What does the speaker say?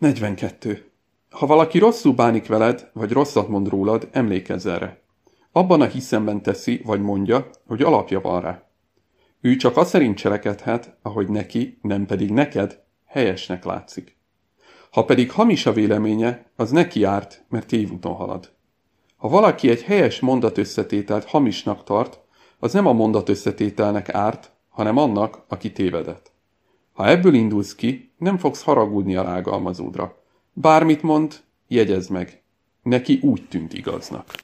42. Ha valaki rosszul bánik veled, vagy rosszat mond rólad, emlékezz erre. Abban a hiszemben teszi, vagy mondja, hogy alapja van rá. Ő csak azt szerint cselekedhet, ahogy neki, nem pedig neked, helyesnek látszik. Ha pedig hamis a véleménye, az neki árt, mert tévúton halad. Ha valaki egy helyes mondatösszetételt hamisnak tart, az nem a mondatösszetételnek árt, hanem annak, aki tévedett. Ha ebből indulsz ki, nem fogsz haragudni a rágalmazódra. Bármit mond, jegyezd meg. Neki úgy tűnt igaznak.